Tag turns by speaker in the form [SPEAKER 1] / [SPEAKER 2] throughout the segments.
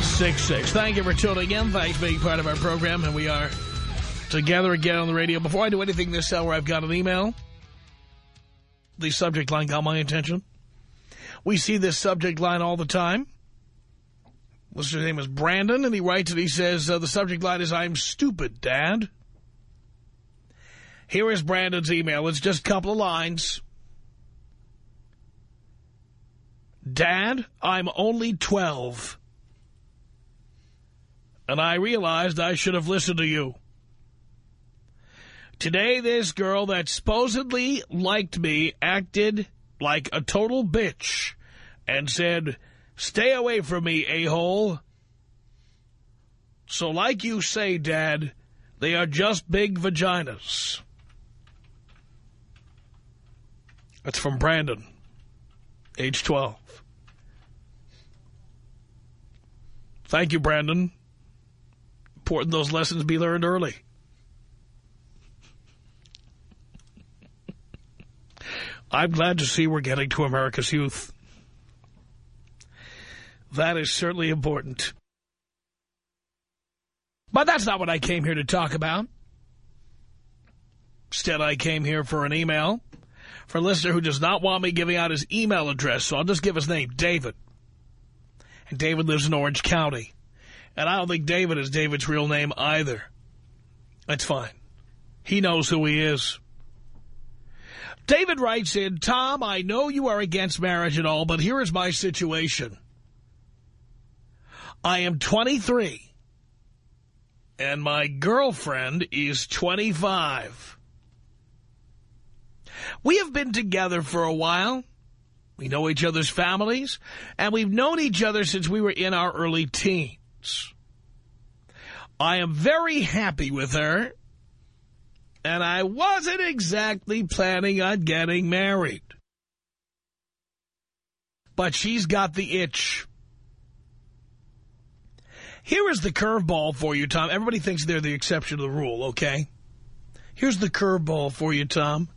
[SPEAKER 1] 866. Thank you for tuning in. Thanks for being part of our program. And we are together again on the radio. Before I do anything this hour, I've got an email. The subject line got my attention. We see this subject line all the time. His name is Brandon, and he writes and he says, uh, the subject line is, I'm stupid, Dad. Here is Brandon's email. It's just a couple of lines. Dad, I'm only 12 and I realized I should have listened to you. Today, this girl that supposedly liked me acted like a total bitch and said, stay away from me, a-hole. So like you say, Dad, they are just big vaginas. That's from Brandon, age 12. Thank you, Brandon important those lessons be learned early. I'm glad to see we're getting to America's youth. That is certainly important. But that's not what I came here to talk about. Instead, I came here for an email for a listener who does not want me giving out his email address, so I'll just give his name, David. And David lives in Orange County. And I don't think David is David's real name either. That's fine. He knows who he is. David writes in, Tom, I know you are against marriage and all, but here is my situation. I am 23, and my girlfriend is 25. We have been together for a while. We know each other's families, and we've known each other since we were in our early teens. I am very happy with her, and I wasn't exactly planning on getting married. But she's got the itch. Here is the curveball for you, Tom. Everybody thinks they're the exception to the rule, okay? Here's the curveball for you, Tom.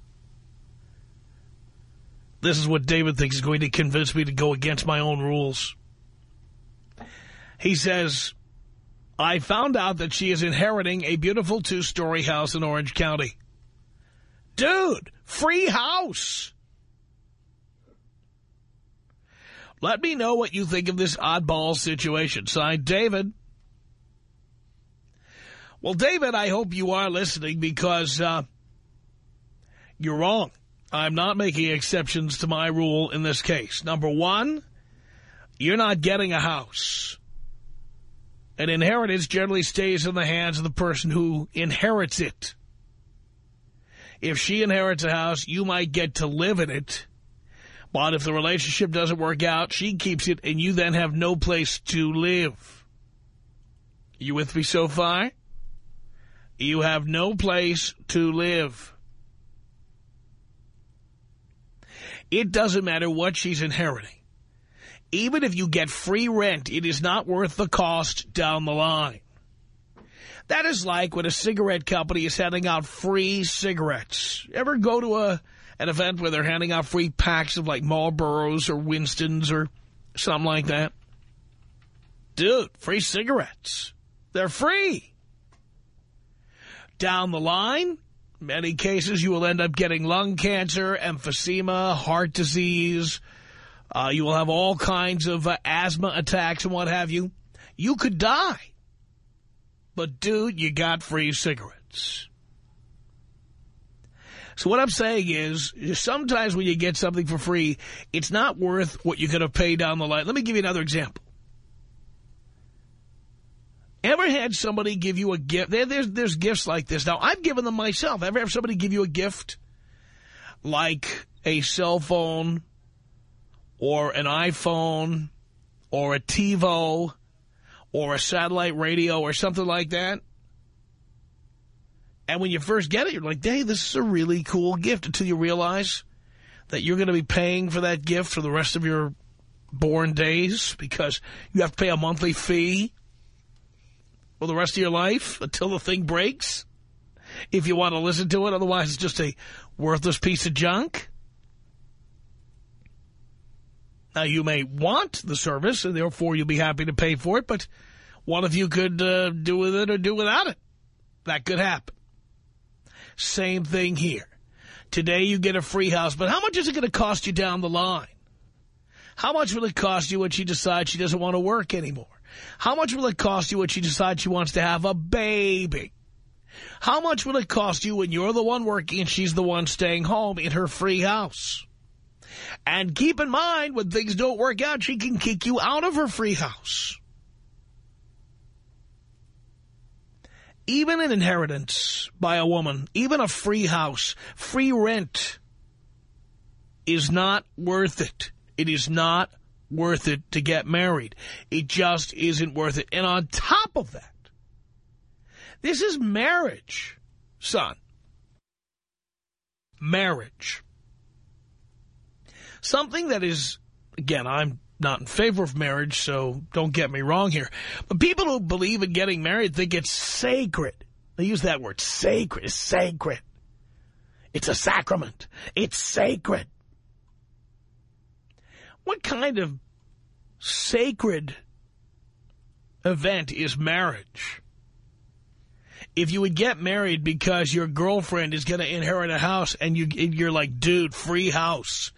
[SPEAKER 1] This is what David thinks is going to convince me to go against my own rules. He says, I found out that she is inheriting a beautiful two-story house in Orange County. Dude, free house. Let me know what you think of this oddball situation. Signed, David. Well, David, I hope you are listening because uh, you're wrong. I'm not making exceptions to my rule in this case. Number one, you're not getting a house. An inheritance generally stays in the hands of the person who inherits it. If she inherits a house, you might get to live in it. But if the relationship doesn't work out, she keeps it, and you then have no place to live. You with me so far? You have no place to live. It doesn't matter what she's inheriting even if you get free rent, it is not worth the cost down the line. That is like when a cigarette company is handing out free cigarettes. Ever go to a an event where they're handing out free packs of like Marlboros or Winstons or something like that? Dude, free cigarettes. They're free. Down the line, many cases you will end up getting lung cancer, emphysema, heart disease, uh, you will have all kinds of uh, asthma attacks and what have you. You could die. but dude, you got free cigarettes. So what I'm saying is, sometimes when you get something for free, it's not worth what you're going to pay down the line. Let me give you another example. Ever had somebody give you a gift? There, there's, there's gifts like this. Now, I've given them myself. Ever have somebody give you a gift like a cell phone or an iPhone or a TiVo or a satellite radio or something like that? And when you first get it, you're like, hey, this is a really cool gift until you realize that you're going to be paying for that gift for the rest of your born days because you have to pay a monthly fee for the rest of your life until the thing breaks if you want to listen to it. Otherwise, it's just a worthless piece of junk. Now, you may want the service, and therefore you'll be happy to pay for it, but one of you could uh, do with it or do without it. That could happen. Same thing here. Today you get a free house, but how much is it going to cost you down the line? How much will it cost you when she decides she doesn't want to work anymore? How much will it cost you when she decides she wants to have a baby? How much will it cost you when you're the one working and she's the one staying home in her free house? And keep in mind, when things don't work out, she can kick you out of her free house. even an inheritance by a woman, even a free house, free rent, is not worth it. It is not worth it to get married. It just isn't worth it. And on top of that, this is marriage, son. Marriage. Something that is, again, I'm not in favor of marriage, so don't get me wrong here. But people who believe in getting married think it's sacred. They use that word, sacred. It's sacred. It's a sacrament. It's sacred. What kind of sacred event is marriage? If you would get married because your girlfriend is going to inherit a house and you, you're like, dude, free house.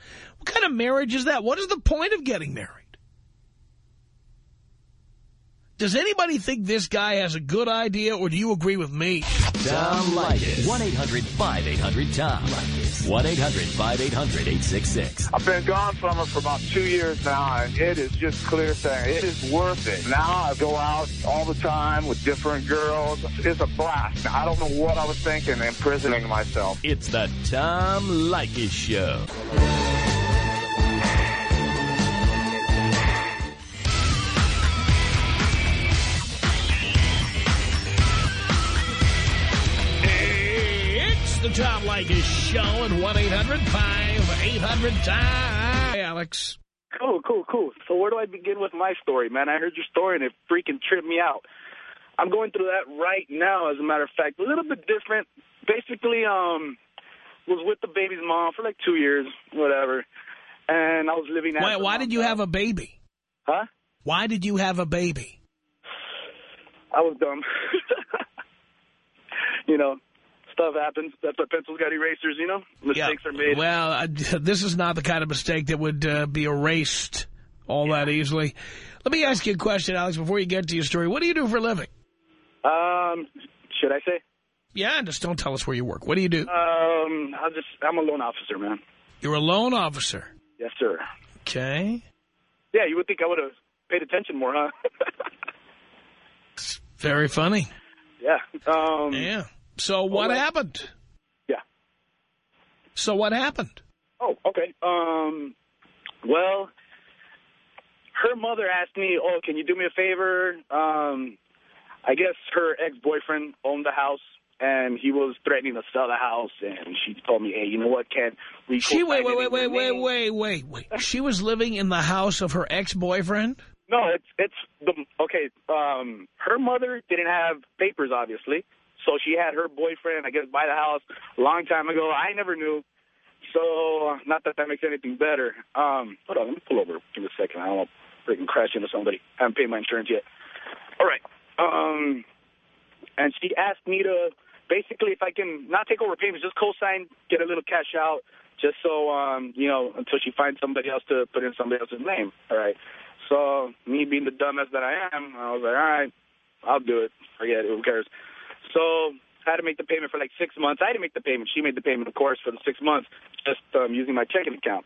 [SPEAKER 1] What kind of marriage is that? What is the point of getting married? Does anybody think this guy has a good idea, or do you agree with me?
[SPEAKER 2] Tom Leykis. 1-800-5800-TOM. 1-800-5800-866.
[SPEAKER 3] I've been gone from her for about two years now, and it is just clear saying it is worth it. Now I go out all the time with different girls. It's a blast. I don't know what I was thinking imprisoning myself.
[SPEAKER 2] It's the Tom Leykis Show.
[SPEAKER 1] The Tom Leykis Show at 1-800-5800-TOM. Hey, Alex.
[SPEAKER 4] Cool, cool, cool. So where do I begin with my story, man? I heard your story, and it freaking tripped me out. I'm going through that right now, as a matter of fact. A little bit different. Basically, um, was with the baby's mom for like two years, whatever. And I was living...
[SPEAKER 1] Why, why did you have a baby?
[SPEAKER 4] Huh?
[SPEAKER 1] Why did you have a baby?
[SPEAKER 4] I was dumb. you know, stuff happens. That's why pencils got erasers, you know? Mistakes
[SPEAKER 1] yeah.
[SPEAKER 4] are made.
[SPEAKER 1] Well, uh, this is not the kind of mistake that would uh, be erased all yeah. that easily. Let me ask you a question, Alex, before you get to your story. What do you do for a living?
[SPEAKER 4] Um, should I say?
[SPEAKER 1] Yeah, just don't tell us where you work. What do you do?
[SPEAKER 4] Um, I just I'm a loan officer, man.
[SPEAKER 1] You're a loan officer?
[SPEAKER 4] Yes, sir.
[SPEAKER 1] Okay.
[SPEAKER 4] Yeah, you would think I would have paid attention more, huh?
[SPEAKER 1] it's very funny.
[SPEAKER 4] Yeah. Um,
[SPEAKER 1] yeah. So what right. happened?
[SPEAKER 4] Yeah.
[SPEAKER 1] So what happened?
[SPEAKER 4] Oh, okay. Um, well, her mother asked me, oh, can you do me a favor? Um, I guess her ex-boyfriend owned the house, and he was threatening to sell the house, and she told me, hey, you know what, Ken? We
[SPEAKER 1] she wait, wait, wait, wait, wait, wait, wait, wait. she was living in the house of her ex-boyfriend?
[SPEAKER 4] No, it's it's the okay. Um, her mother didn't have papers, obviously. So she had her boyfriend, I guess, buy the house a long time ago. I never knew. So not that that makes anything better. Um, hold on, let me pull over for a second. I don't want to freaking crash into somebody. I haven't paid my insurance yet. All right. Um, and she asked me to basically, if I can not take over payments, just co-sign, get a little cash out, just so, um, you know, until she finds somebody else to put in somebody else's name. All right. So me being the dumbass that I am, I was like, all right, I'll do it. Forget it. Who cares? So I had to make the payment for like six months. I didn't make the payment. She made the payment, of course, for the six months, just um, using my checking account.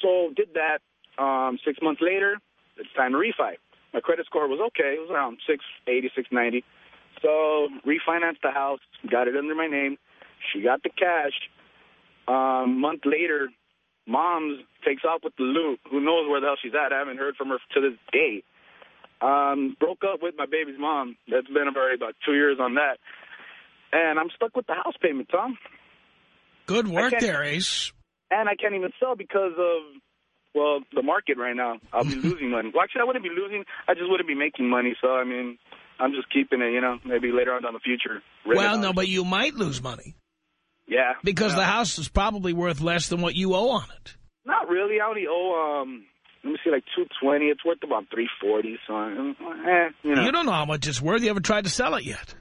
[SPEAKER 4] So did that. Um, six months later, it's time to refi. My credit score was okay. It was around 680, 690. So refinanced the house, got it under my name. She got the cash. Um, month later, mom's takes off with the loot. Who knows where the hell she's at? I haven't heard from her to this day. Um, broke up with my baby's mom. That's been already about two years on that. And I'm stuck with the house payment, Tom.
[SPEAKER 1] Good work there, Ace.
[SPEAKER 4] And I can't even sell because of, well, the market right now. I'll be losing money. Well, actually, I wouldn't be losing. I just wouldn't be making money. So, I mean, I'm just keeping it, you know, maybe later on down the future.
[SPEAKER 1] Well, no, but you might lose money
[SPEAKER 4] Yeah.
[SPEAKER 1] because
[SPEAKER 4] Yeah.
[SPEAKER 1] the house is probably worth less than what you owe on it.
[SPEAKER 4] Not really. I only owe, um, let me see, like 220 It's worth about 340 So, eh, you know.
[SPEAKER 1] You don't know how much it's worth. You haven't tried to sell it yet.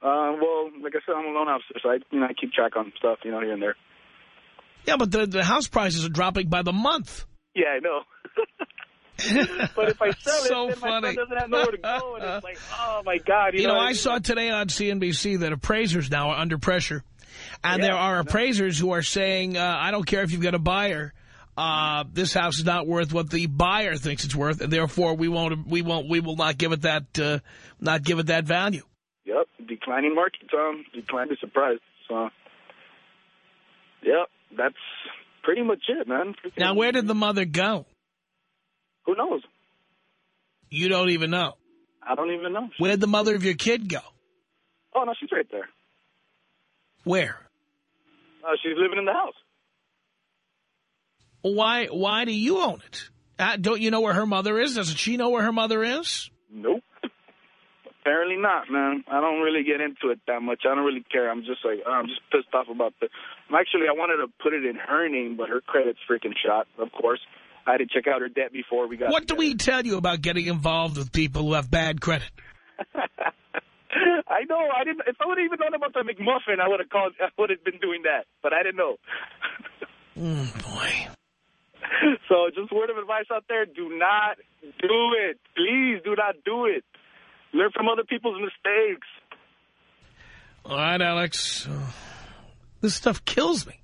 [SPEAKER 4] Uh, well, like I said, I'm a loan officer, so I, you know, I keep track on stuff, you know, here and there.
[SPEAKER 1] Yeah, but the, the house prices are dropping by the month.
[SPEAKER 4] Yeah, I know. but if I sell
[SPEAKER 1] So
[SPEAKER 4] it, then my
[SPEAKER 1] funny.
[SPEAKER 4] son doesn't have nowhere to go, and it's like, oh my god, you,
[SPEAKER 1] You know,
[SPEAKER 4] know
[SPEAKER 1] I saw today on CNBC that appraisers now are under pressure. And
[SPEAKER 4] Yeah,
[SPEAKER 1] there are
[SPEAKER 4] no.
[SPEAKER 1] appraisers who are saying, uh, I don't care if you've got a buyer, uh, this house is not worth what the buyer thinks it's worth, and therefore we won't, we won't, we will not give it that, uh, not give it that value.
[SPEAKER 4] Yep, declining market, Tom. Declining surprise. So, yep, that's pretty much it, man. Freaking-
[SPEAKER 1] Now, where did the mother go?
[SPEAKER 4] Who knows?
[SPEAKER 1] You don't even know.
[SPEAKER 4] I don't even know.
[SPEAKER 1] Where did the mother of your kid go?
[SPEAKER 4] Oh no, she's right there.
[SPEAKER 1] Where?
[SPEAKER 4] Uh, she's living in the house.
[SPEAKER 1] Why, why do you own it? Uh, don't you know where her mother is? Doesn't she know where her mother is?
[SPEAKER 4] Nope. Apparently not, man. I don't really get into it that much. I don't really care. I'm just like, I'm just pissed off about the. Actually, I wanted to put it in her name, but her credit's freaking shot. Of course, I had to check out her debt before we got.
[SPEAKER 1] What do we tell you about getting involved with people who have bad credit?
[SPEAKER 4] I know. I didn't. If I would have even known about the McMuffin, I would have called. I would have been doing that, but I didn't know.
[SPEAKER 1] Mm, boy.
[SPEAKER 4] so, just word of advice out there: do not do it. Please, do not do it. Learn from other people's mistakes.
[SPEAKER 1] All right, Alex. This stuff kills me.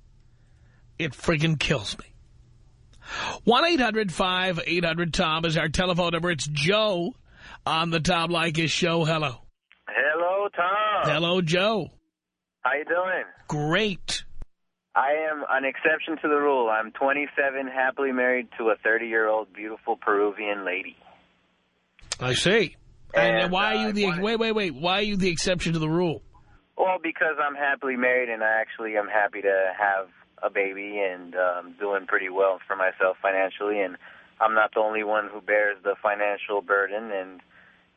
[SPEAKER 1] It friggin' kills me. 1-800-5800-TOM is our telephone number. It's Joe on the Tom Leykis show. Hello.
[SPEAKER 5] Hello, Tom.
[SPEAKER 1] Hello, Joe.
[SPEAKER 5] How you doing?
[SPEAKER 1] Great.
[SPEAKER 5] I am an exception to the rule. I'm 27, happily married to a 30-year-old beautiful Peruvian lady.
[SPEAKER 1] I see. And,
[SPEAKER 5] And,
[SPEAKER 1] why
[SPEAKER 5] uh,
[SPEAKER 1] are you the... Wait, wait, wait. Why are you the exception to the rule?
[SPEAKER 5] Well, because I'm happily married and I actually am happy to have a baby and um, doing pretty well for myself financially. And I'm not the only one who bears the financial burden. And,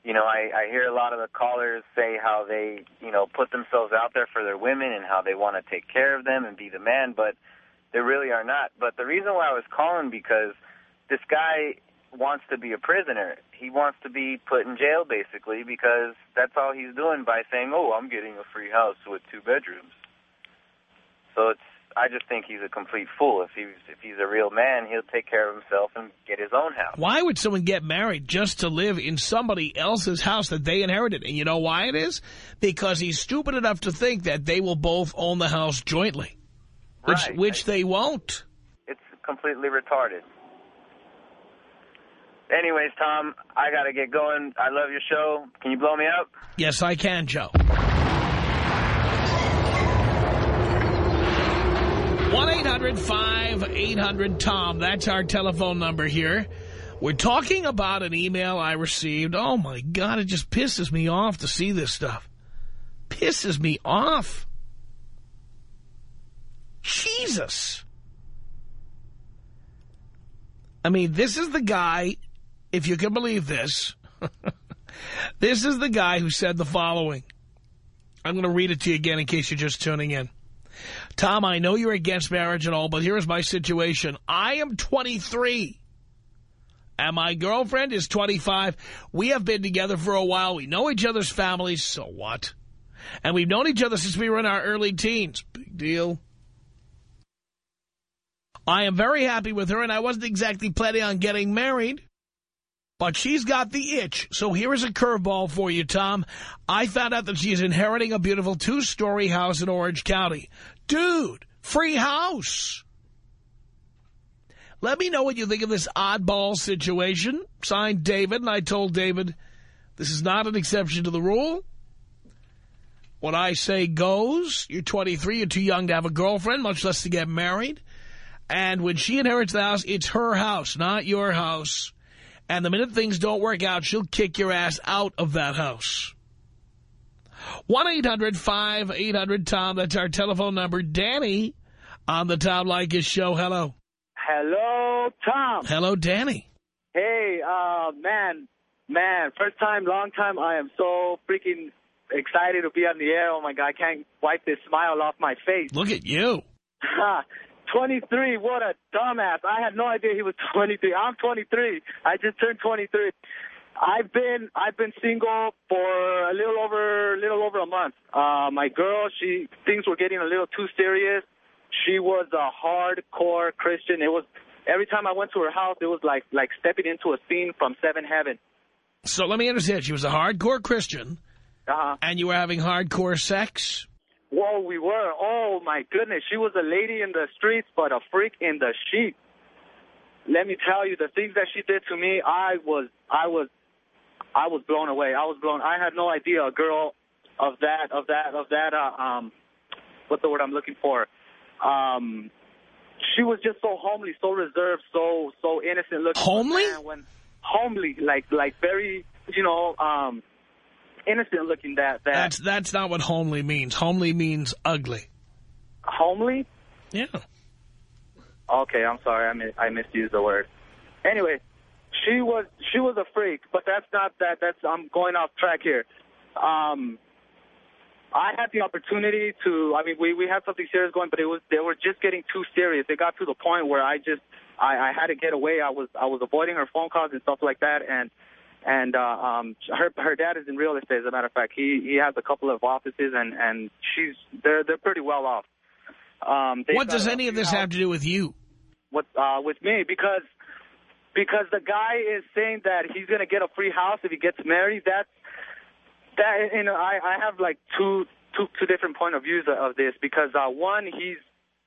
[SPEAKER 5] you know, I, I hear a lot of the callers say how they, you know, put themselves out there for their women and how they want to take care of them and be the man, but they really are not. But the reason why I was calling because this guy wants to be a prisoner. He wants to be put in jail basically because that's all he's doing by saying, "Oh, I'm getting a free house with two bedrooms." So it's I just think he's a complete fool. If he's if he's a real man, he'll take care of himself and get his own house.
[SPEAKER 1] Why would someone get married just to live in somebody else's house that they inherited? And you know why it is? Because he's stupid enough to think that they will both own the house jointly, which
[SPEAKER 5] Right.
[SPEAKER 1] which they won't.
[SPEAKER 5] It's completely retarded. Anyways, Tom, I gotta get going. I love your show. Can you blow me up?
[SPEAKER 1] Yes, I can, Joe. 1-800-5800-TOM. That's our telephone number here. We're talking about an email I received. Oh, my God, it just pisses me off to see this stuff. Pisses me off. Jesus. I mean, this is the guy, if you can believe this, this is the guy who said the following. I'm going to read it to you again in case you're just tuning in. Tom, I know you're against marriage and all, but here's my situation. I am 23, and my girlfriend is 25. We have been together for a while. We know each other's families, so what? And we've known each other since we were in our early teens. Big deal. I am very happy with her, and I wasn't exactly planning on getting married. But she's got the itch. So here is a curveball for you, Tom. I found out that she's inheriting a beautiful two-story house in Orange County. Dude, free house. Let me know what you think of this oddball situation. Signed, David, and I told David, this is not an exception to the rule. What I say goes. You're 23, you're too young to have a girlfriend, much less to get married. And when she inherits the house, it's her house, not your house. And the minute things don't work out, she'll kick your ass out of that house. 1-800-5800-TOM. That's our telephone number. Danny on the Tom Leykis show. Hello.
[SPEAKER 6] Hello, Tom.
[SPEAKER 1] Hello, Danny.
[SPEAKER 6] Hey, uh, man, man, first time, long time. I am so freaking excited to be on the air. Oh, my God, I can't wipe this smile off my face.
[SPEAKER 1] Look at you.
[SPEAKER 6] 23, what a dumbass. I had no idea he was 23. I'm 23. I just turned 23. I've been I've been single for a little over a little over a month. Uh, my girl, she things were getting a little too serious. She was a hardcore Christian. It was every time I went to her house, it was like like stepping into a scene from Seven Heaven.
[SPEAKER 1] So let me understand. She was a hardcore Christian,
[SPEAKER 6] Uh-huh.
[SPEAKER 1] and you were having hardcore sex?
[SPEAKER 6] Whoa, we were. Oh my goodness, she was a lady in the streets, but a freak in the sheep. Let me tell you, the things that she did to me, I was, I was, I was blown away. I was blown. I had no idea a girl of that, of that, of that. Uh, um, what's the word I'm looking for? Um, she was just so homely, so reserved, so so innocent looking.
[SPEAKER 1] Homely?
[SPEAKER 6] When homely, like like very, you know, um, innocent looking. That that
[SPEAKER 1] That's that's not what homely means. Homely means ugly.
[SPEAKER 6] homely.
[SPEAKER 1] Yeah.
[SPEAKER 6] Okay, I'm sorry, I mi I misused the word. Anyway, she was she was a freak, but that's not that. That's I'm going off track here. Um, I had the opportunity to. I mean, we we had something serious going, but it was they were just getting too serious. It got to the point where I just I, I had to get away. I was I was avoiding her phone calls and stuff like that, and and uh, um, her her dad is in real estate. As a matter of fact, he he has a couple of offices, and and she's they're they're pretty well off. Um,
[SPEAKER 1] What does any of this have to do with you?
[SPEAKER 6] with uh, with me because because the guy is saying that he's gonna get a free house if he gets married. That's that. You know, I I have like two two two different point of views of this because uh, one he's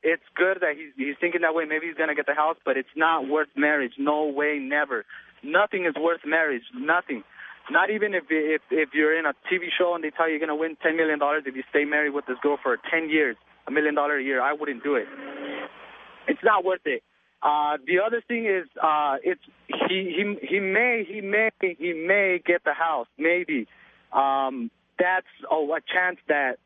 [SPEAKER 6] it's good that he's he's thinking that way. Maybe he's gonna get the house, but it's not worth marriage. No way, never. Nothing is worth marriage. Nothing. Not even if if if you're in a TV show and they tell you you're gonna win ten million dollars if you stay married with this girl for ten years, a million dollar a year. I wouldn't do it. It's not worth it. Uh, the other thing is, uh, it's he he he may he may he may get the house maybe. Um, that's oh, a chance that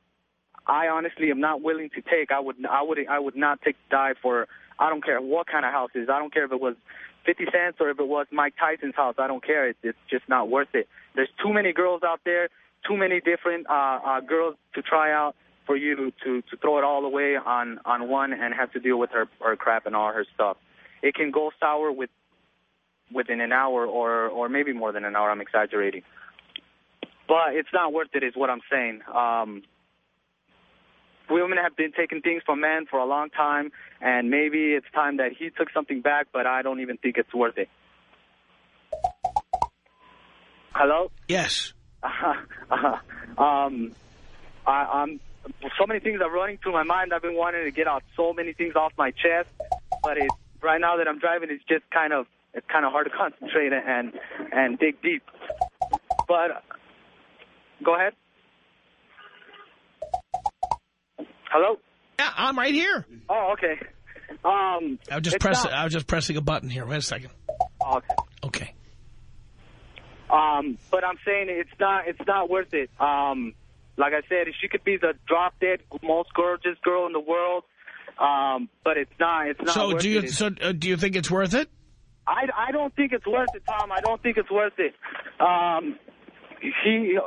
[SPEAKER 6] I honestly am not willing to take. I would I would I would not take dive for. I don't care what kind of house it is. I don't care if it was 50 Cent's or if it was Mike Tyson's house. I don't care. It's, it's just not worth it. There's too many girls out there, too many different uh, uh, girls to try out for you to, to, throw it all away on, on one and have to deal with her, her crap and all her stuff. It can go sour with within an hour or, or maybe more than an hour. I'm exaggerating. But it's not worth it is what I'm saying. Um, women have been taking things from men for a long time, and maybe it's time that he took something back, but I don't even think it's worth it. Hello?
[SPEAKER 1] Yes.
[SPEAKER 6] um, I, I'm so many things are running through my mind. I've been wanting to get out so many things off my chest, but it right now that I'm driving, it's just kind of it's kind of hard to concentrate and and dig deep. But go ahead. Hello.
[SPEAKER 1] Yeah, I'm right here.
[SPEAKER 6] Oh, okay. Um,
[SPEAKER 1] I was just pressing. I was just pressing a button here. Wait a second.
[SPEAKER 6] okay.
[SPEAKER 1] Okay.
[SPEAKER 6] Um, but I'm saying it's not it's not worth it. Um, like I said, she could be the drop dead most gorgeous girl in the world. Um, but it's not. It's not.
[SPEAKER 1] So
[SPEAKER 6] worth
[SPEAKER 1] do you?
[SPEAKER 6] It.
[SPEAKER 1] So uh, do you think it's worth it?
[SPEAKER 6] I I don't think it's worth it, Tom. I don't think it's worth it. Um, he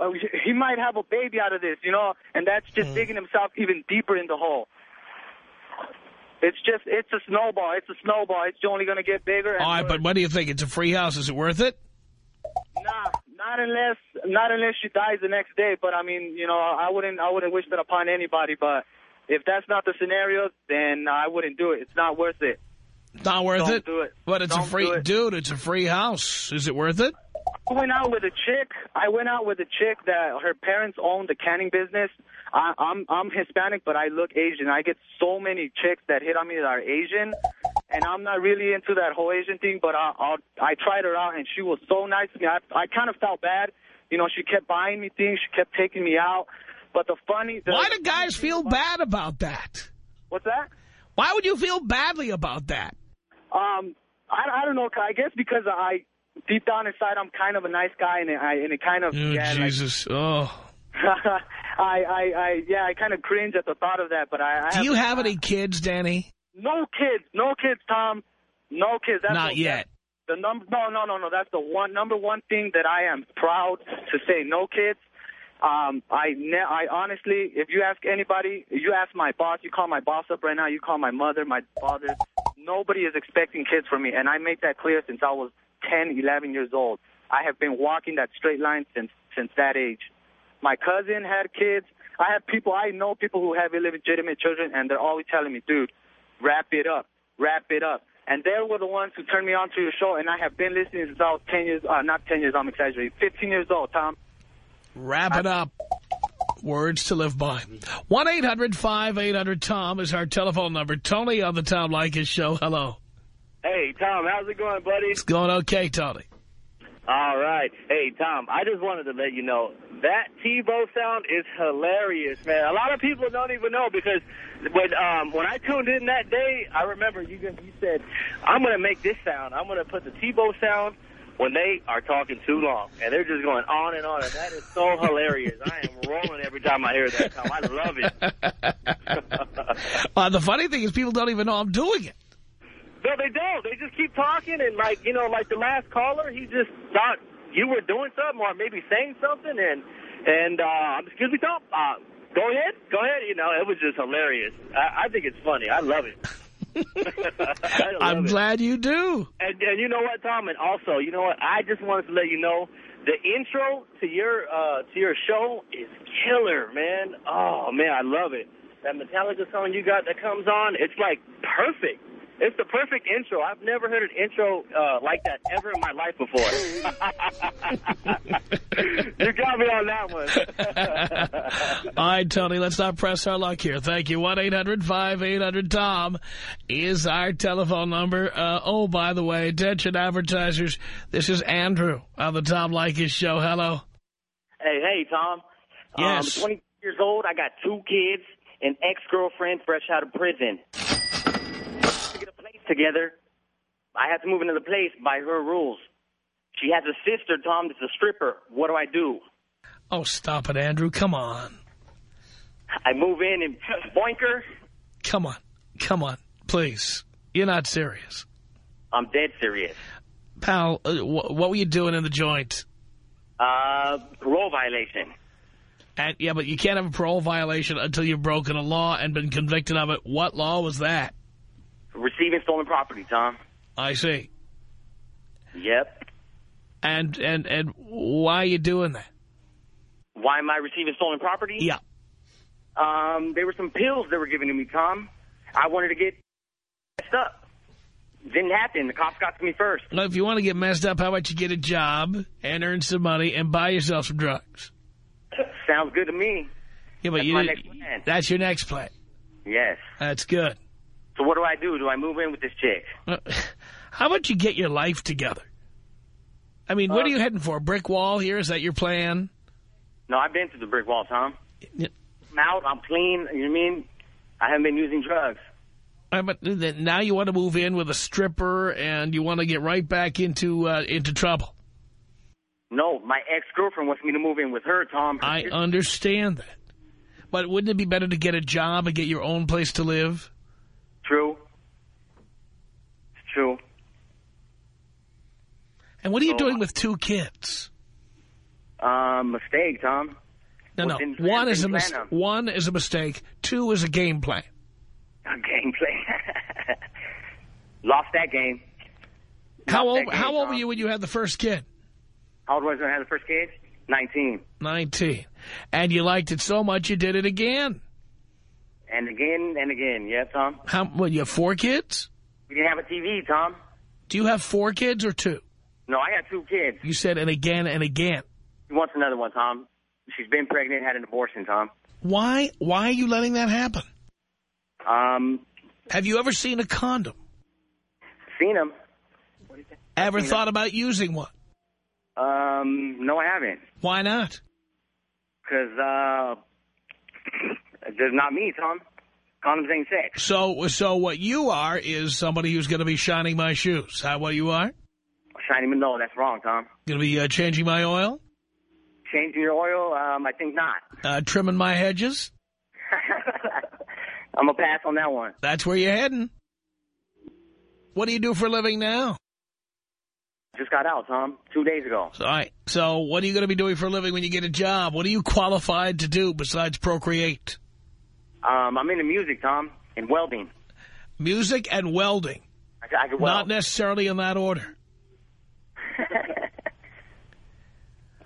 [SPEAKER 6] he might have a baby out of this, you know, and that's just hmm. digging himself even deeper in the hole. It's just it's a snowball. It's a snowball. It's only going to get bigger. And
[SPEAKER 1] All right,
[SPEAKER 6] worse.
[SPEAKER 1] but what do you think? It's a free house. Is it worth it?
[SPEAKER 6] Nah, not unless not unless she dies the next day. But I mean, you know, I wouldn't I wouldn't wish that upon anybody. But if that's not the scenario, then I wouldn't do it. It's not worth it.
[SPEAKER 1] Not worth
[SPEAKER 6] Don't
[SPEAKER 1] it.
[SPEAKER 6] do it.
[SPEAKER 1] But it's a
[SPEAKER 6] Don't
[SPEAKER 1] free
[SPEAKER 6] it.
[SPEAKER 1] dude. It's a free house. Is it worth it?
[SPEAKER 6] I went out with a chick. I went out with a chick that her parents owned the canning business. I, I'm I'm Hispanic, but I look Asian. I get so many chicks that hit on me that are Asian, and I'm not really into that whole Asian thing. But I I'll, I tried her out, and she was so nice to me. I I kind of felt bad. You know, she kept buying me things. She kept taking me out. But the funny... The,
[SPEAKER 1] Why do guys feel bad about that?
[SPEAKER 6] What's that?
[SPEAKER 1] Why would you feel badly about that?
[SPEAKER 6] Um, I, I don't know. I guess because I, deep down inside, I'm kind of a nice guy, and I and it kind of
[SPEAKER 1] Oh,
[SPEAKER 6] yeah, like-
[SPEAKER 1] Jesus. oh.
[SPEAKER 6] I, I, I, yeah, I kind of cringe at the thought of that. But I, I
[SPEAKER 1] Do you have any kids, Danny?
[SPEAKER 6] no kids, no kids, Tom, no kids. That's
[SPEAKER 1] Not yet.
[SPEAKER 6] The number, no, no, no, no. That's the one number one thing that I am proud to say. No kids. Um, I, ne I honestly, if you ask anybody, you ask my boss, you call my boss up right now, you call my mother, my father. Nobody is expecting kids from me, and I made that clear since I was 10, 11 years old. I have been walking that straight line since since that age. My cousin had kids. I have people, I know people who have illegitimate children, and they're always telling me, dude, wrap it up, wrap it up. And they were the ones who turned me on to your show, and I have been listening since I was 10 years, uh, not 10 years, I'm exaggerating, 15 years old, Tom.
[SPEAKER 1] Wrap it up. Words to live by. 1-800-5800-TOM is our telephone number. Tony on the Tom Leykis show. Hello.
[SPEAKER 7] Hey, Tom, how's it going, buddy?
[SPEAKER 1] It's going okay, Tony.
[SPEAKER 7] All right. Hey, Tom, I just wanted to let you know that TiVo sound is hilarious, man. A lot of people don't even know because when um, when I tuned in that day, I remember you you said, I'm going to make this sound. I'm going to put the TiVo sound when they are talking too long. And they're just going on and on. And that is so hilarious. I am rolling every time I hear that, Tom. I love it.
[SPEAKER 1] Uh, the funny thing is people don't even know I'm doing it.
[SPEAKER 7] No, they don't. They just keep talking, and like you know, like the last caller, he just thought you were doing something or maybe saying something, and and uh, excuse me, Tom. Uh, go ahead, go ahead. You know, it was just hilarious. I, I think it's funny. I love it.
[SPEAKER 1] I'm
[SPEAKER 7] it.
[SPEAKER 1] glad you do.
[SPEAKER 7] And, and you know what, Tom? And also, you know what? I just wanted to let you know the intro to your uh, to your show is killer, man. Oh man, I love it. That Metallica song you got that comes on, it's like perfect. It's the perfect intro. I've never heard an intro uh, like that ever in my life before. you got me on that one.
[SPEAKER 1] All right, Tony, let's not press our luck here. Thank you. 1-800-5800-TOM is our telephone number. Uh, oh, by the way, attention advertisers, this is Andrew on the Tom Leykis show. Hello.
[SPEAKER 8] Hey, hey, Tom.
[SPEAKER 1] Yes.
[SPEAKER 8] Um, 20 years old. I got two kids, an ex-girlfriend fresh out of prison. To get a place together, I have to move into the place by her rules. She has a sister, Tom, that's a stripper. What do I do?
[SPEAKER 1] Oh, stop it, Andrew. Come on.
[SPEAKER 8] I move in and boinker.
[SPEAKER 1] Come on. Come on. Please. You're not serious.
[SPEAKER 8] I'm dead serious.
[SPEAKER 1] Pal, uh, wh what were you doing in the joint?
[SPEAKER 8] Uh, parole violation.
[SPEAKER 1] And, yeah, but you can't have a parole violation until you've broken a law and been convicted of it. What law was that?
[SPEAKER 8] Receiving stolen property, Tom.
[SPEAKER 1] I see.
[SPEAKER 8] Yep.
[SPEAKER 1] And and and why are you doing that?
[SPEAKER 8] Why am I receiving stolen property?
[SPEAKER 1] Yeah.
[SPEAKER 8] Um, there were some pills they were giving to me, Tom. I wanted to get messed up. Didn't happen. The cops got to me first.
[SPEAKER 1] Well, if you want to get messed up, how about you get a job and earn some money and buy yourself some drugs?
[SPEAKER 8] Sounds good to me.
[SPEAKER 1] Yeah, but
[SPEAKER 8] That's
[SPEAKER 1] you
[SPEAKER 8] my
[SPEAKER 1] didn't-
[SPEAKER 8] next plan.
[SPEAKER 1] that's your next plan.
[SPEAKER 8] Yes.
[SPEAKER 1] That's good.
[SPEAKER 8] So what do I do? Do I move in with this chick?
[SPEAKER 1] Uh, How about you get your life together? I mean, what
[SPEAKER 8] Uh,
[SPEAKER 1] are you heading for? A brick wall here? Is that your plan?
[SPEAKER 8] No, I've been through the brick wall, Tom.
[SPEAKER 1] Yeah.
[SPEAKER 8] I'm out. I'm clean. You know what I mean? I haven't been using drugs.
[SPEAKER 1] Uh, But now you want to move in with a stripper and you want to get right back into uh, into trouble.
[SPEAKER 8] No, my ex-girlfriend wants me to move in with her, Tom.
[SPEAKER 1] I understand that. But wouldn't it be better to get a job and get your own place to live?
[SPEAKER 8] True. It's true.
[SPEAKER 1] And what are you
[SPEAKER 8] So-
[SPEAKER 1] doing with two kids?
[SPEAKER 8] Um, mistake, Tom.
[SPEAKER 1] No, no. One is a mis
[SPEAKER 8] plan them.
[SPEAKER 1] one is a mistake. Two is a game plan.
[SPEAKER 8] A gameplay. Lost that game.
[SPEAKER 1] How
[SPEAKER 8] Lost
[SPEAKER 1] old
[SPEAKER 8] that game,
[SPEAKER 1] How old
[SPEAKER 8] Tom.
[SPEAKER 1] were you when you had the first kid?
[SPEAKER 8] How old was I when I had the first kid? 19.
[SPEAKER 1] Nineteen. And you liked it so much you did it again.
[SPEAKER 8] And again and again. Yeah, Tom.
[SPEAKER 1] How? Well, you have four kids.
[SPEAKER 8] We didn't have a TV, Tom.
[SPEAKER 1] Do you have four kids or two?
[SPEAKER 8] No, I got two kids.
[SPEAKER 1] You said and again and again.
[SPEAKER 8] She wants another one, Tom. She's been pregnant, had an abortion, Tom.
[SPEAKER 1] Why? Why are you letting that happen?
[SPEAKER 8] Um,
[SPEAKER 1] Have you ever seen a condom?
[SPEAKER 8] seen them.
[SPEAKER 1] Ever
[SPEAKER 8] seen
[SPEAKER 1] thought about using one?
[SPEAKER 8] Um, no, I haven't.
[SPEAKER 1] Why not?
[SPEAKER 8] Because, uh, there's not me, Tom. Condoms ain't sex.
[SPEAKER 1] So, so what you are is somebody who's going to be shining my shoes. Is that what you are?
[SPEAKER 8] Shining, no, that's wrong, Tom.
[SPEAKER 1] Going to be uh, changing my oil?
[SPEAKER 8] Changing your oil? Um, I think not.
[SPEAKER 1] Uh, trimming my hedges?
[SPEAKER 8] I'm gonna pass on that one.
[SPEAKER 1] That's where you're heading. What do you do for a living now?
[SPEAKER 8] Just got out, Tom, two days ago.
[SPEAKER 1] All right. So what are you going to be doing for a living when you get a job? What are you qualified to do besides procreate?
[SPEAKER 8] Um, I'm into music, Tom, and welding.
[SPEAKER 1] Music and welding.
[SPEAKER 8] I, I could weld.
[SPEAKER 1] Not necessarily in that order.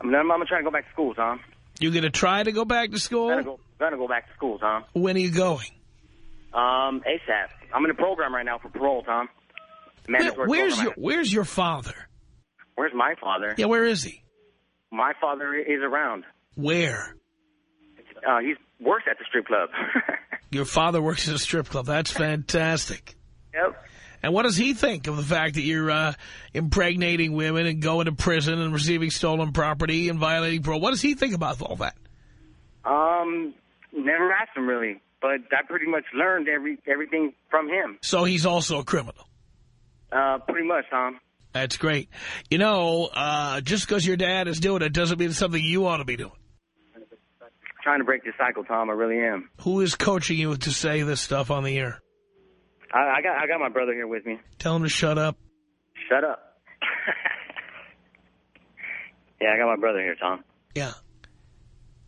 [SPEAKER 8] I'm, I'm gonna try to go back to school, Tom.
[SPEAKER 1] You're going to try to go back to school?
[SPEAKER 8] go, gonna go back to school, Tom.
[SPEAKER 1] When are you going?
[SPEAKER 8] Um, ASAP. I'm in a program right now for parole, Tom.
[SPEAKER 1] Where- where's your
[SPEAKER 8] program.
[SPEAKER 1] Where's your father?
[SPEAKER 8] Where's my father?
[SPEAKER 1] Yeah, where is he?
[SPEAKER 8] My father is around.
[SPEAKER 1] Where?
[SPEAKER 8] Uh, he works at the strip club.
[SPEAKER 1] Your father works at a strip club. That's fantastic.
[SPEAKER 8] yep.
[SPEAKER 1] And what does he think of the fact that you're uh, impregnating women and going to prison and receiving stolen property and violating parole? What does he think about all that?
[SPEAKER 8] Um, never asked him really, but I pretty much learned every everything from him.
[SPEAKER 1] So he's also a criminal.
[SPEAKER 8] Uh, pretty much, Tom.
[SPEAKER 1] That's great. You know, uh, just because your dad is doing it doesn't mean it's something you ought to be doing.
[SPEAKER 8] Trying to break the cycle, Tom. I really am.
[SPEAKER 1] Who is coaching you to say this stuff on the air?
[SPEAKER 8] I, I got I got my brother here with me.
[SPEAKER 1] Tell him to shut up.
[SPEAKER 8] Shut up. yeah, I got my brother here, Tom.
[SPEAKER 1] Yeah.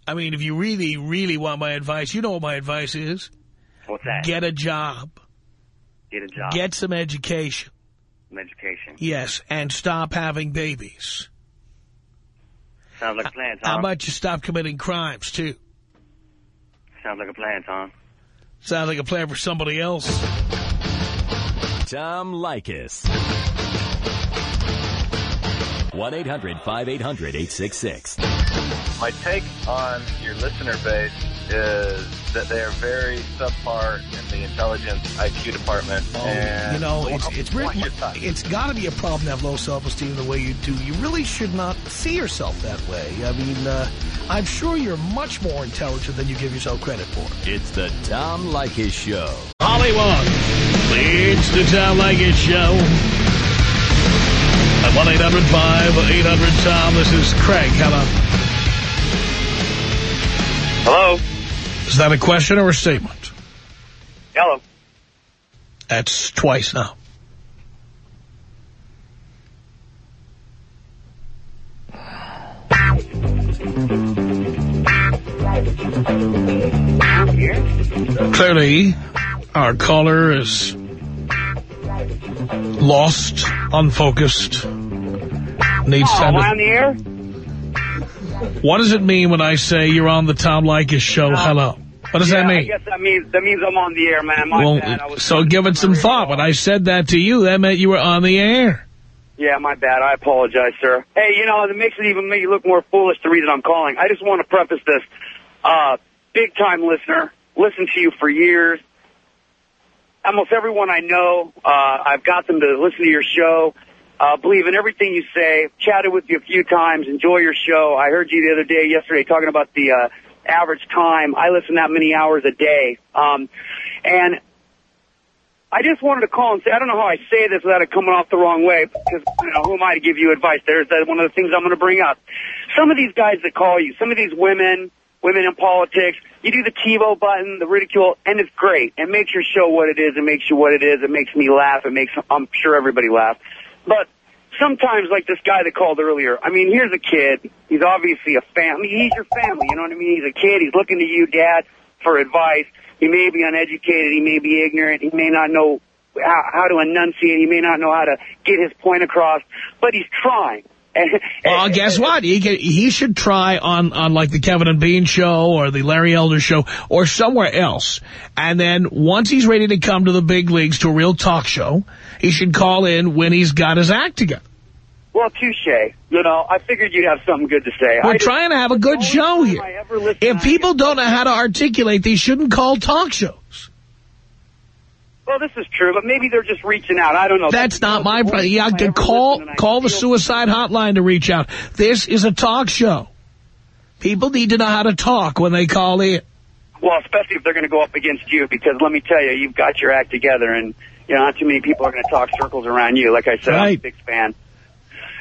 [SPEAKER 1] I mean, if you really, really want my advice, you know what my advice is.
[SPEAKER 8] What's that?
[SPEAKER 1] Get a job.
[SPEAKER 8] Get a job.
[SPEAKER 1] Get some education.
[SPEAKER 8] some education.
[SPEAKER 1] Yes, and stop having babies.
[SPEAKER 8] Sounds like a plan,
[SPEAKER 1] How about you stop committing crimes, too?
[SPEAKER 8] Sounds like a plan, Tom.
[SPEAKER 1] Sounds like a plan for somebody else.
[SPEAKER 2] Tom Leykis. 1-800-5800-866.
[SPEAKER 9] My take on your listener base is that they are very subpar in the intelligence IQ department. and
[SPEAKER 1] Oh, you know, it's it's really,
[SPEAKER 9] What's your thought?
[SPEAKER 1] it's got to be a problem to have low self-esteem the way you do. You really should not see yourself that way. I mean, uh, I'm sure you're much more intelligent than you give yourself credit for.
[SPEAKER 2] It's the Tom Leykis Show.
[SPEAKER 1] Hollywood, it's the Tom Leykis Show. At 1-800-5800-TOM, this is Craig. Hello.
[SPEAKER 6] Hello.
[SPEAKER 1] Is that a question or a statement?
[SPEAKER 6] Hello.
[SPEAKER 1] That's twice now. Clearly, our caller is lost, unfocused, needs
[SPEAKER 6] Oh,
[SPEAKER 1] time
[SPEAKER 6] am I
[SPEAKER 1] to...
[SPEAKER 6] on the air?
[SPEAKER 1] What does it mean when I say you're on the Tom Leykis show? Hello. What does
[SPEAKER 6] yeah,
[SPEAKER 1] that
[SPEAKER 6] I
[SPEAKER 1] mean?
[SPEAKER 6] guess that means that means I'm on the air, man. My bad. I was
[SPEAKER 1] so give it some thought. When I said that to you, that meant you were on the air.
[SPEAKER 6] Yeah, my bad. I apologize, sir. Hey, you know, it makes it even make you look more foolish the reason I'm calling. I just want to preface this. Uh, big time listener. Listened to you for years. Almost everyone I know, uh, I've got them to listen to your show. Uh, believe in everything you say. Chatted with you a few times. Enjoy your show. I heard you the other day, yesterday, talking about the, uh, average time. I listen that many hours a day. Um, and I just wanted to call and say, I don't know how I say this without it coming off the wrong way, because, you know, who am I to give you advice? There's uh, one of the things I'm going to bring up. Some of these guys that call you, some of these women, women in politics, you do the TiVo button, the ridicule, and it's great. It makes your show what it is. It makes you what it is. It makes me laugh. It makes, I'm sure everybody laugh. But sometimes, like this guy that called earlier, I mean, here's a kid. He's obviously a family. He's your family. You know what I mean? He's a kid. He's looking to you, dad, for advice. He may be uneducated. He may be ignorant. He may not know how, how to enunciate. He may not know how to get his point across, but he's trying.
[SPEAKER 1] Well, guess what? He, can, he should try on, on like the Kevin and Bean show or the Larry Elder show or somewhere else. And then once he's ready to come to the big leagues to a real talk show, he should call in when he's got his act together.
[SPEAKER 8] Well, touche. You know, I figured you'd have something good to say.
[SPEAKER 1] We're
[SPEAKER 8] I
[SPEAKER 1] trying to have a good show here.
[SPEAKER 8] I ever listen-
[SPEAKER 1] If people don't know how to articulate, they shouldn't call talk shows.
[SPEAKER 8] Well, this is true, but maybe they're just reaching out. I don't know.
[SPEAKER 1] That's not my problem. Yeah,
[SPEAKER 8] I
[SPEAKER 1] can call call the suicide hotline to reach out. This is a talk show. People need to know how to talk when they call in.
[SPEAKER 8] Well, especially if they're going to go up against you, because let me tell you, you've got your act together, and you know, not too many people are going to talk circles around you. Like I said, I'm a big fan.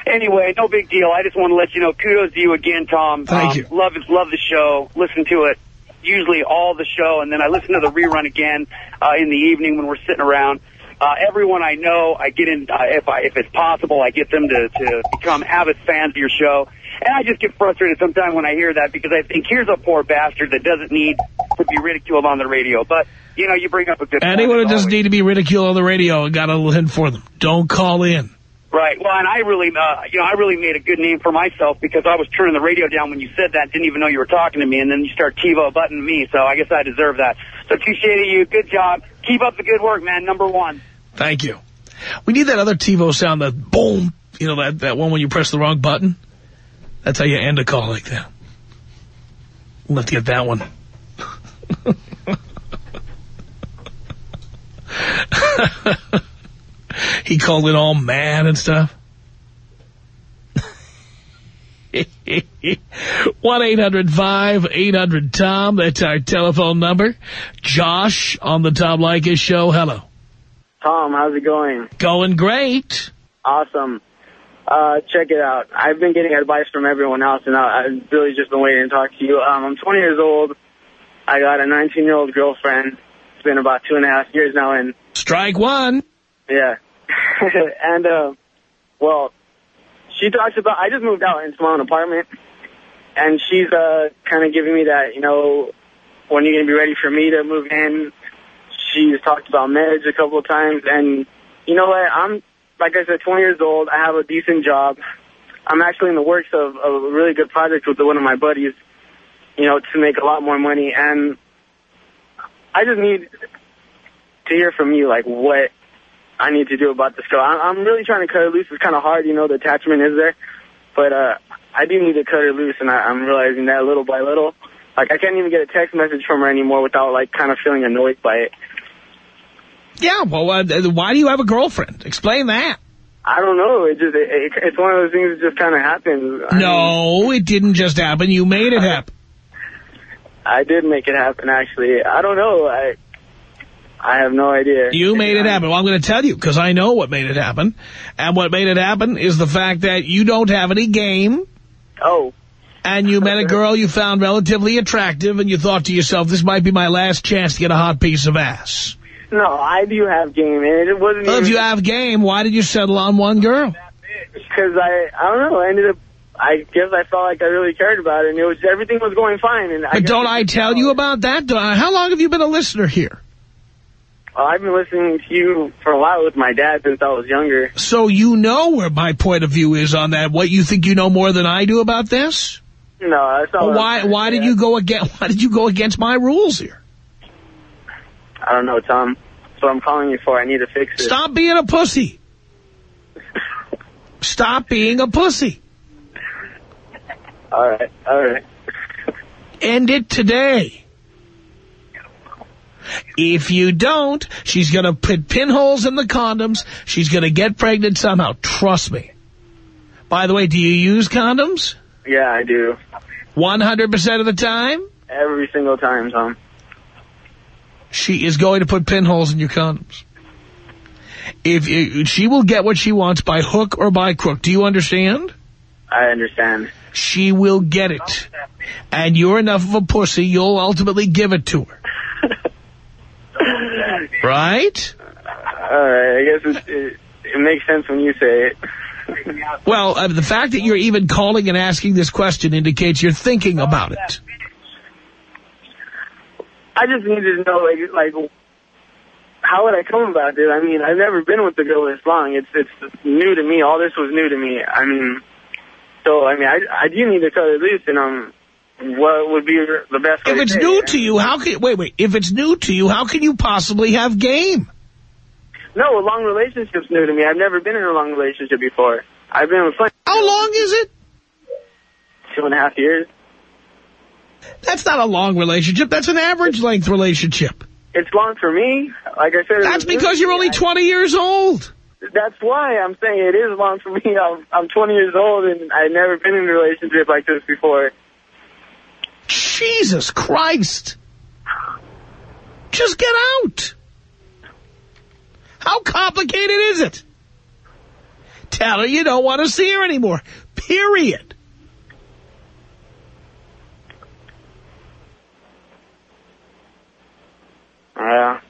[SPEAKER 8] Anyway, no big deal. I just want to let you know, kudos to you again, Tom.
[SPEAKER 1] Thank
[SPEAKER 8] Um,
[SPEAKER 1] you.
[SPEAKER 8] Love it, love the show. Listen to it usually all the show, and then I listen to the rerun again uh, in the evening when we're sitting around. Uh, everyone I know, I get in uh, if I if it's possible, I get them to to become avid fans of your show. And I just get frustrated sometimes when I hear that because I think here's a poor bastard that doesn't need to be ridiculed on the radio. But you know, you bring up a good point,
[SPEAKER 1] Anyone who doesn't need to be ridiculed on the radio, I got a little hint for them. Don't call in.
[SPEAKER 8] Right. Well, and I really, uh, you know, I really made a good name for myself because I was turning the radio down when you said that, didn't even know you were talking to me, and then you start TiVo buttoning me, so I guess I deserve that. So touche to you. Good job. Keep up the good work, man. Number one.
[SPEAKER 1] Thank you. We need that other TiVo sound, that boom, you know, that, that one when you press the wrong button. That's how you end a call like that. We'll have to get that one. he called it all mad and stuff. 1-800-5800-TOM. That's our telephone number. Josh on the Tom Leykis show. Hello.
[SPEAKER 10] Tom, how's it going?
[SPEAKER 1] Going great.
[SPEAKER 10] Awesome. Uh, check it out. I've been getting advice from everyone else, and I, I've really just been waiting to talk to you. Um, I'm 20 years old. I got a 19-year-old girlfriend. It's been about two and a half years now, and
[SPEAKER 1] Strike one.
[SPEAKER 10] yeah. and, uh, well, she talks about, I just moved out into my own apartment, and she's, uh, kind of giving me that, you know, when you're going to be ready for me to move in. She's talked about marriage a couple of times, and you know what? I'm, like I said, 20 years old. I have a decent job. I'm actually in the works of, of a really good project with one of my buddies, you know, to make a lot more money. And I just need to hear from you, like, what I need to do about this girl. I'm, really trying to cut her loose. It's kind of hard, you know, the attachment is there. But uh, I do need to cut her loose, and I, I'm realizing that little by little. Like, I can't even get a text message from her anymore without, like, kind of feeling annoyed by it.
[SPEAKER 1] Yeah, well, uh, why do you have a girlfriend? Explain that.
[SPEAKER 10] I don't know. It just it, it, it's one of those things that just kind of happens. I
[SPEAKER 1] No, it didn't just happen. You made it happen.
[SPEAKER 10] I did make it happen, actually. I don't know. I I have no idea.
[SPEAKER 1] You made it happen. Well, I'm going to tell you because I know what made it happen. And what made it happen is the fact that you don't have any game.
[SPEAKER 10] Oh.
[SPEAKER 1] And you met a girl you found relatively attractive and you thought to yourself, this might be my last chance to get a hot piece of ass.
[SPEAKER 10] No, I do have game, and it wasn't
[SPEAKER 1] Well, if you have game, why did you settle on one girl?
[SPEAKER 10] because I I don't know. I ended up. I guess I felt like I really cared about it, and it was everything was going fine. And I
[SPEAKER 1] don't I tell you about that? Uh, how long have you been a listener here?
[SPEAKER 10] Well, I've been listening to you for a while with my dad since I was younger.
[SPEAKER 1] So you know where my point of view is on that. What, you think you know more than I do about this?
[SPEAKER 10] No, that's not.
[SPEAKER 1] Well, why why did you go against why did you go against my rules here?
[SPEAKER 10] I don't know, Tom. That's what I'm calling you for. I need to fix it.
[SPEAKER 1] Stop being a pussy. Stop being a pussy.
[SPEAKER 10] All right, all right.
[SPEAKER 1] End it today. If you don't, she's going to put pinholes in the condoms. She's going to get pregnant somehow. Trust me. By the way, do you use condoms?
[SPEAKER 10] Yeah, I do.
[SPEAKER 1] 100% of the time?
[SPEAKER 10] Every single time, Tom.
[SPEAKER 1] She is going to put pinholes in your condoms. If you, She will get what she wants by hook or by crook. Do you understand?
[SPEAKER 10] I understand.
[SPEAKER 1] She will get it. And you're enough of a pussy, you'll ultimately give it to her. Right?
[SPEAKER 10] All right, I guess it, it, it makes sense when you say it.
[SPEAKER 1] Well, uh, the fact that you're even calling and asking this question indicates you're thinking about it.
[SPEAKER 10] I just needed to know, like, like, how would I come about this? I mean, I've never been with a girl this long. It's it's new to me. All this was new to me. I mean, so I mean, I I do need to cut it loose, and um, what would be the best? way
[SPEAKER 1] If it's
[SPEAKER 10] say
[SPEAKER 1] new
[SPEAKER 10] it?
[SPEAKER 1] to you, how can... Wait, wait. If it's new to you, how can you possibly have game?
[SPEAKER 10] No, a long relationship's new to me. I've never been in a long relationship before. I've been with.
[SPEAKER 1] How long is it?
[SPEAKER 10] Two and a half years.
[SPEAKER 1] That's not a long relationship. That's an average length relationship.
[SPEAKER 10] It's long for me. Like I said,
[SPEAKER 1] That's because you're only 20 years old.
[SPEAKER 10] That's why I'm saying it is long for me. I'm, I'm 20 years old and I've never been in a relationship like this before.
[SPEAKER 1] Jesus Christ. Just get out. How complicated is it? Tell her you don't want to see her anymore. Period.
[SPEAKER 10] Yeah.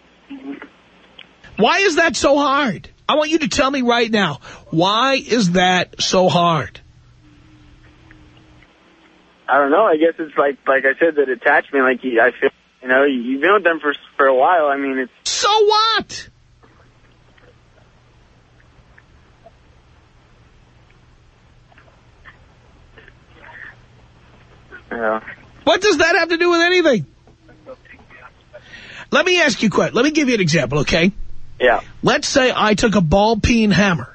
[SPEAKER 1] Why is that so hard? I want you to tell me right now. Why is that so hard?
[SPEAKER 10] I don't know. I guess it's like, like I said, that attachment. Like you, I feel, you know, you- you've been with them for for a while. I mean, it's
[SPEAKER 1] So what?
[SPEAKER 10] Yeah.
[SPEAKER 1] What does that have to do with anything? Let me ask you a question. Let me give you an example, okay?
[SPEAKER 10] Yeah.
[SPEAKER 1] Let's say I took a ball peen hammer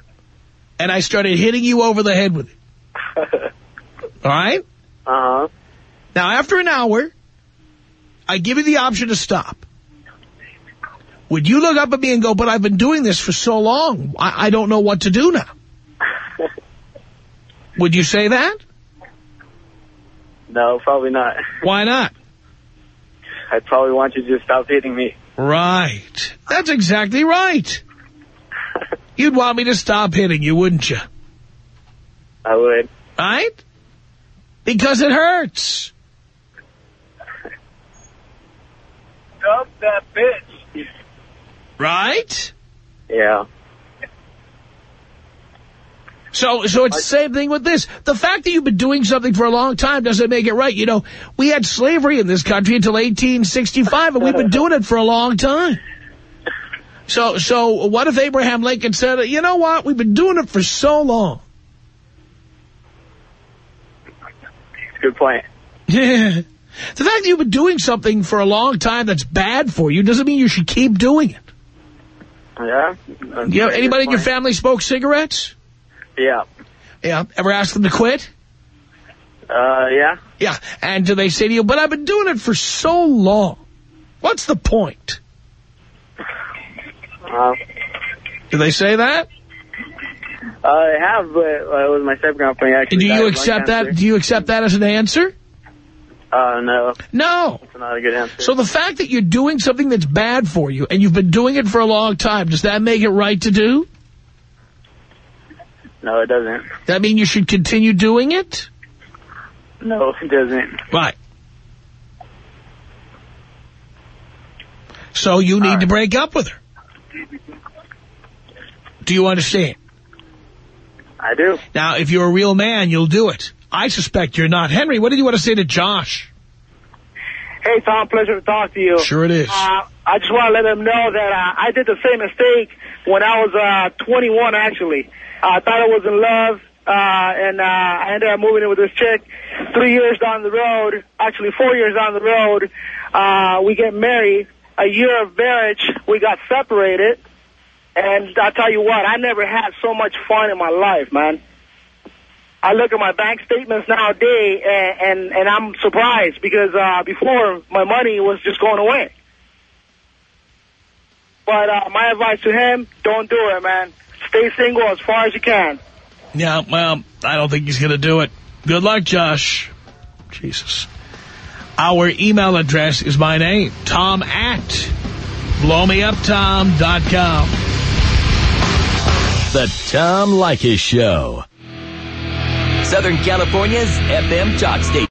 [SPEAKER 1] and I started hitting you over the head with it. All right?
[SPEAKER 10] Uh-huh.
[SPEAKER 1] Now, after an hour, I give you the option to stop. Would you look up at me and go, but I've been doing this for so long, I, I don't know what to do now? Would you say that?
[SPEAKER 10] No, probably not.
[SPEAKER 1] Why not?
[SPEAKER 10] I'd probably want you to just stop hitting me.
[SPEAKER 1] Right. That's exactly right. You'd want me to stop hitting you, wouldn't you?
[SPEAKER 10] I would.
[SPEAKER 1] Right? Because it hurts.
[SPEAKER 10] Dump that bitch.
[SPEAKER 1] Right?
[SPEAKER 10] Yeah.
[SPEAKER 1] So, so it's the same thing with this. The fact that you've been doing something for a long time doesn't make it right. You know, we had slavery in this country until 1865, and we've been doing it for a long time. So, so what if Abraham Lincoln said, you know what, we've been doing it for so long.
[SPEAKER 10] Good point.
[SPEAKER 1] Yeah. The fact that you've been doing something for a long time that's bad for you doesn't mean you should keep doing it.
[SPEAKER 10] Yeah.
[SPEAKER 1] You know, anybody in your family smoke cigarettes?
[SPEAKER 10] Yeah.
[SPEAKER 1] Yeah. Ever ask them to quit?
[SPEAKER 10] Uh, yeah.
[SPEAKER 1] Yeah. And do they say to you, but I've been doing it for so long. What's the point?
[SPEAKER 10] Uh,
[SPEAKER 1] Do they say that?
[SPEAKER 10] I have, but uh, it was my step grandpa actually.
[SPEAKER 1] Do you accept that? Do you accept that as an answer?
[SPEAKER 10] Uh, no.
[SPEAKER 1] No.
[SPEAKER 10] That's not a good answer.
[SPEAKER 1] So the fact that you're doing something that's bad for you and you've been doing it for a long time, does that make it right to do?
[SPEAKER 10] No, it doesn't.
[SPEAKER 1] That mean you should continue doing it?
[SPEAKER 10] No, it doesn't.
[SPEAKER 1] Right. So you need to break up with her. Do you understand?
[SPEAKER 10] I do.
[SPEAKER 1] Now, if you're a real man, you'll do it. I suspect you're not. Henry, what did you want to say to Josh?
[SPEAKER 11] Hey, Tom, pleasure to talk to you.
[SPEAKER 1] Sure it is.
[SPEAKER 11] Uh, I just want to let him know that uh, I did the same mistake when I was uh, 21, actually. I thought I was in love, uh, and uh, I ended up moving in with this chick. Three years down the road, actually four years down the road, uh, we get married. A year of marriage, we got separated. And I'll tell you what, I never had so much fun in my life, man. I look at my bank statements nowadays, and, and, and I'm surprised because uh, before my money was just going away. But uh, my advice to him, don't do it, man. Stay single as far as you can.
[SPEAKER 1] Yeah, well, I don't think he's going to do it. Good luck, Josh. Jesus. Our email address is my name, Tom at blowmeuptom.com.
[SPEAKER 2] The Tom Leykis Show.
[SPEAKER 12] Southern California's FM talk station.